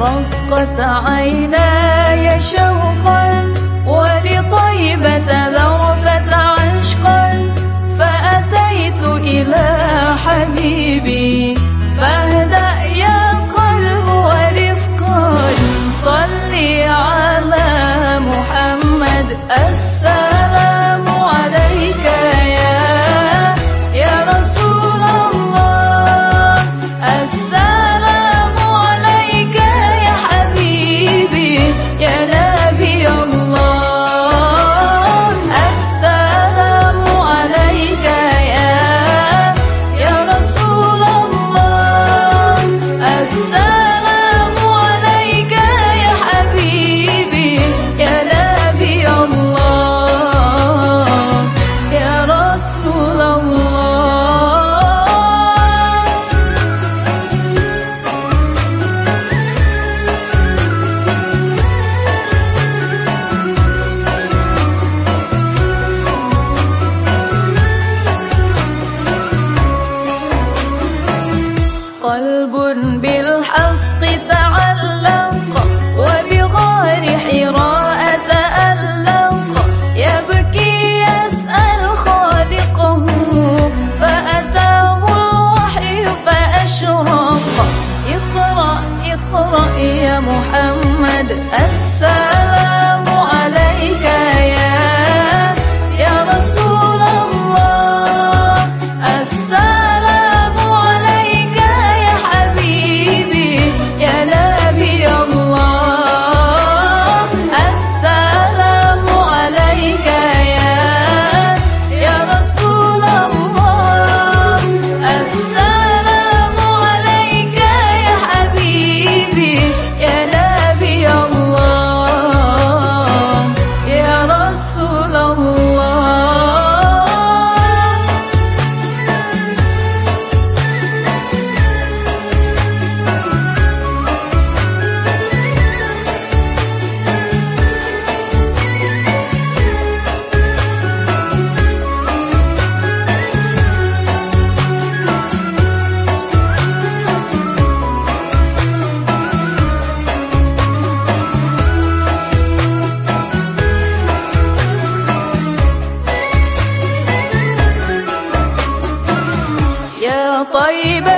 رقت عيناي شوقا ولطيبة ذرفة عشقا فأتيت إلى حبيبي فاهدأ يا قلب ورفقا صلي على محمد السلام. Assalamualaikum. طيبة.